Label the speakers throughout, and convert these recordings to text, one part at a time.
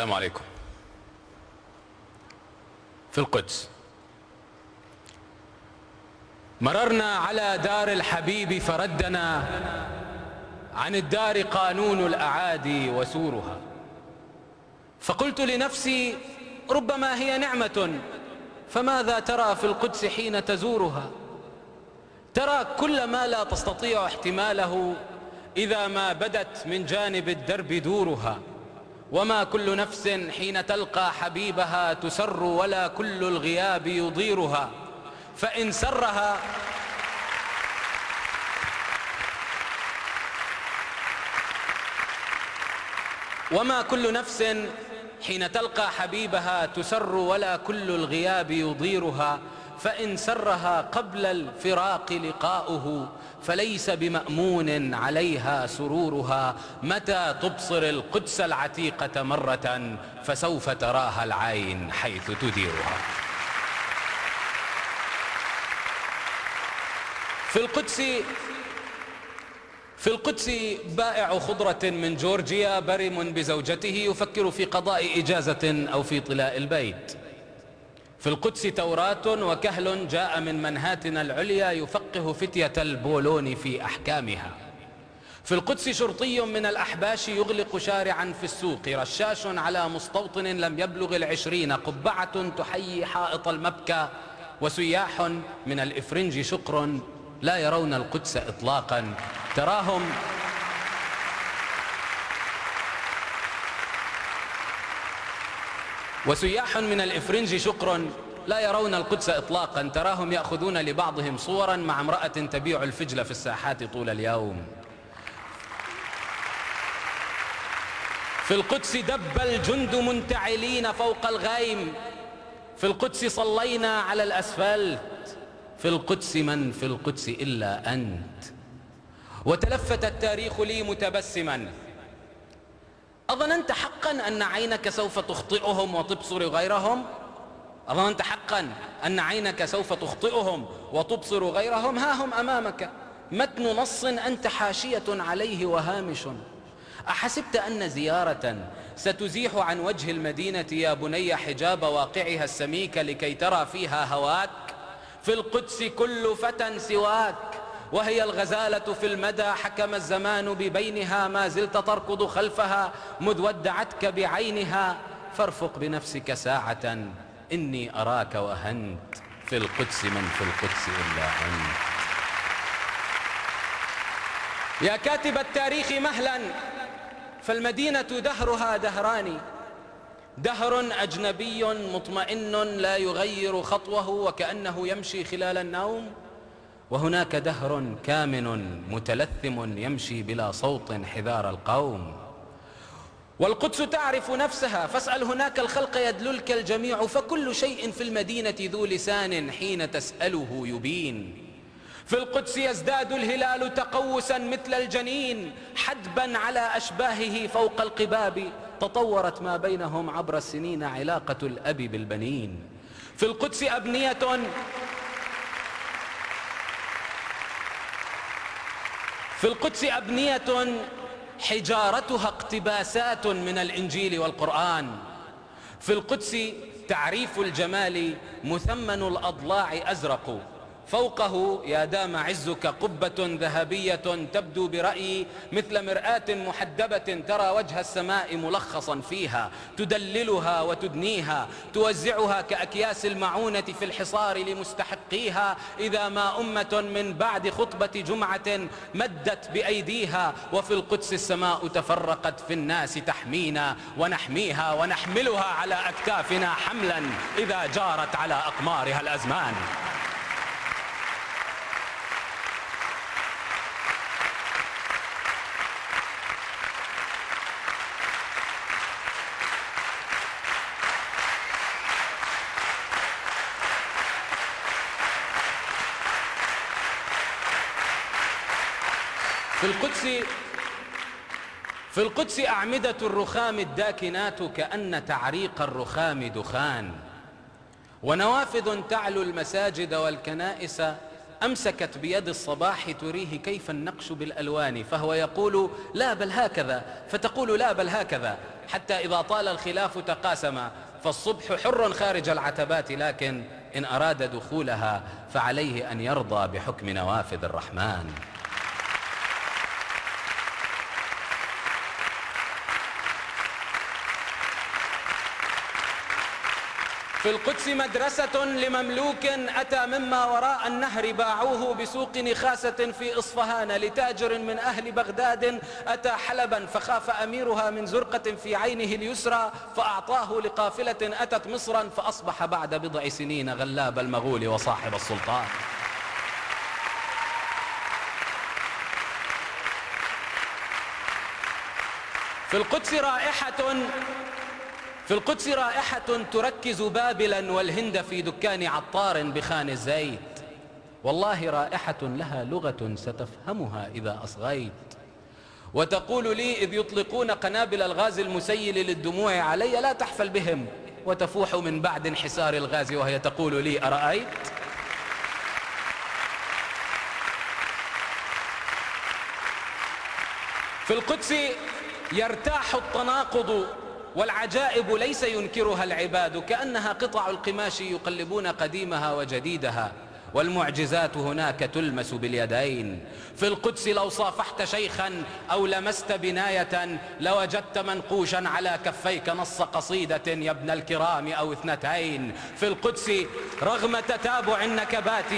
Speaker 1: السلام عليكم. في القدس. مررنا على دار الحبيب فردنا عن الدار قانون الأعادي وسورها. فقلت لنفسي ربما هي نعمة فماذا ترى في القدس حين تزورها؟ ترى كل ما لا تستطيع احتماله إذا ما بدت من جانب الدرب دورها. وما كل نفس حين تلقى حبيبها تسر ولا كل الغياب يضيرها. فإن سرها وما كل نفس حين تلقى حبيبها تسر ولا كل الغياب يضيرها. فإن سرها قبل الفراق لقاؤه فليس بمأمون عليها سرورها. متى تبصر القدس العتيقة مرة فسوف تراها العين حيث تديرها. في القدس في القدس بائع خضرة من جورجيا برم بزوجته يفكر في قضاء إجازة أو في طلاء البيت. في القدس توراة وكهل جاء من منهاتن العليا يفقه فتية البولون في أحكامها. في القدس شرطي من الأحباش يغلق شارعا في السوق رشاش على مستوطن لم يبلغ العشرين قبعة تحيي حائط المبكى وسياح من الإفرنج شقر لا يرون القدس إطلاقا. تراهم وسياح من الإفرنج شقر لا يرون القدس إطلاقا تراهم يأخذون لبعضهم صورا مع امرأة تبيع الفجل في الساحات طول اليوم. في القدس دب الجند منتعلين فوق الغيم. في القدس صلينا على الأسفلت. في القدس من في القدس إلا أنت. وتلفت التاريخ لي متبسما. أظننت حقا أن عينك سوف تخطئهم وتبصر غيرهم؟ أظننت حقا أن عينك سوف تخطئهم وتبصر غيرهم؟ ها هم أمامك. متن نص أنت حاشية عليه وهامش. أحسبت أن زيارة ستزيح عن وجه المدينة يا بني حجاب واقعها السميك لكي ترى فيها هواك؟ في القدس كل فتى سواك. وهي الغزالة في المدى حكم الزمان ببينها ما زلت تركض خلفها مذ ودعتك بعينها فارفق بنفسك ساعة إني أراك وهنت في القدس من في القدس إلا أنت. يا كاتب التاريخ مهلا فالمدينة دهرها دهران. دهر أجنبي مطمئن لا يغير خطوه وكأنه يمشي خلال النوم. وهناك دهر كامن متلثم يمشي بلا صوت حذار القوم. والقدس تعرف نفسها فاسأل هناك الخلق يدللك الجميع فكل شيء في المدينة ذو لسان حين تسأله يبين. في القدس يزداد الهلال تقوسا مثل الجنين حدبا على أشباهه فوق القباب. تطورت ما بينهم عبر السنين علاقة الأب بالبنين. في القدس أبنية في القدس أبنية حجارتها اقتباسات من الإنجيل والقرآن. في القدس تعريف الجمال مثمن الأضلاع أزرق. فوقه يا دام عزك قبة ذهبية تبدو برأيي مثل مرآة محدبة ترى وجه السماء ملخصا فيها تدللها وتدنيها توزعها كأكياس المعونة في الحصار لمستحقيها إذا ما أمة من بعد خطبة جمعة مدت بأيديها وفي القدس السماء تفرقت في الناس تحمينا ونحميها ونحملها على أكتافنا حملا إذا جارت على أقمارها الأزمان. في القدس في القدس أعمدة الرخام الداكنات كأن تعريق الرخام دخان. ونوافذ تعلو المساجد والكنائس أمسكت بيد الصباح تريه كيف النقش بالألوان. فهو يقول لا بل هكذا فتقول لا بل هكذا حتى إذا طال الخلاف تقاسم. فالصبح حر خارج العتبات لكن إن أراد دخولها فعليه أن يرضى بحكم نوافذ الرحمن. في القدس مدرسة لمملوك أتى مما وراء النهر باعوه بسوق نخاسة في إصفهان لتاجر من أهل بغداد. أتى حلبا فخاف أميرها من زرقة في عينه اليسرى فأعطاه لقافلة أتت مصرا فأصبح بعد بضع سنين غلاب المغول وصاحب السلطان. في القدس رائحة في القدس رائحة تركز بابلا والهند في دكان عطار بخان الزيت. والله رائحة لها لغة ستفهمها إذا أصغيت. وتقول لي إذ يطلقون قنابل الغاز المسيل للدموع علي لا تحفل بهم. وتفوح من بعد انحسار الغاز وهي تقول لي أرأيت؟ في القدس يرتاح التناقض والعجائب ليس ينكرها العباد كأنها قطع القماش يقلبون قديمها وجديدها والمعجزات هناك تلمس باليدين. في القدس لو صافحت شيخا أو لمست بناية لوجدت منقوشا على كفيك نص قصيدة يا ابن الكرام أو اثنتين. في القدس رغم تتابع النكبات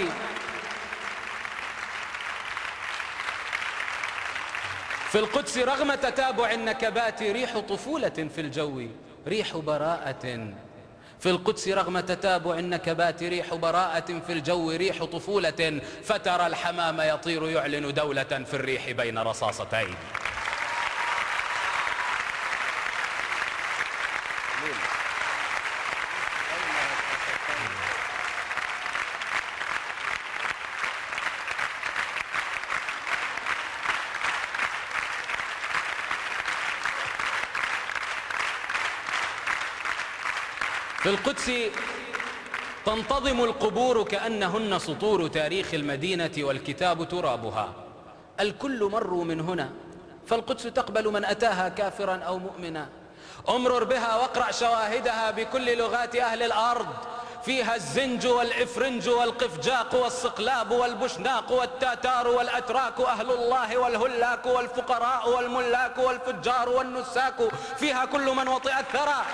Speaker 1: في القدس رغم تتابع النكبات ريح طفولة في الجو ريح براءة. في القدس رغم تتابع النكبات ريح براءة في الجو ريح طفولة. فترى الحمام يطير يعلن دولة في الريح بين رصاصتين. في القدس تنتظم القبور كأنهن سطور تاريخ المدينة والكتاب ترابها. الكل مروا من هنا فالقدس تقبل من أتاها كافرا أو مؤمنا. امرر بها واقرأ شواهدها بكل لغات أهل الأرض. فيها الزنج والإفرنج والقفجاق والصقلاب والبشناق والتاتار والأتراك أهل الله والهلاك والفقراء والملاك والفجار والنساك. فيها كل من وطئ الثرى.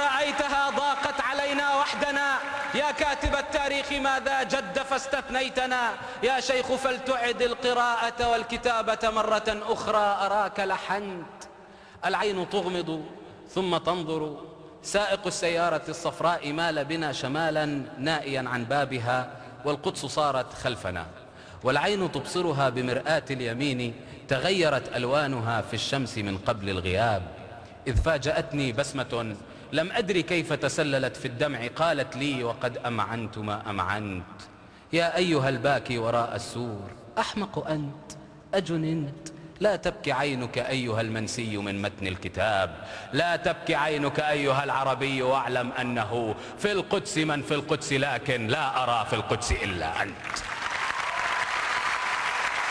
Speaker 1: أرأيتها ضاقت علينا وحدنا. يا كاتب التاريخ ماذا جد فاستثنيتنا؟ يا شيخ فلتعد القراءة والكتابة مرة أخرى. أراك لحنت. العين تغمض ثم تنظر. سائق السيارة الصفراء مال بنا شمالا نائيا عن بابها والقدس صارت خلفنا. والعين تبصرها بمرآة اليمين تغيرت ألوانها في الشمس من قبل الغياب. إذ فاجأتني بسمة لم أدري كيف تسللت في الدمع. قالت لي وقد أمعنت ما أمعنت. يا أيها الباكي وراء السور أحمق أنت أجننت لا تبكي عينك أيها المنسي من متن الكتاب. لا تبكي عينك أيها العربي واعلم أنه في القدس من في القدس لكن لا أرى في القدس إلا أنت.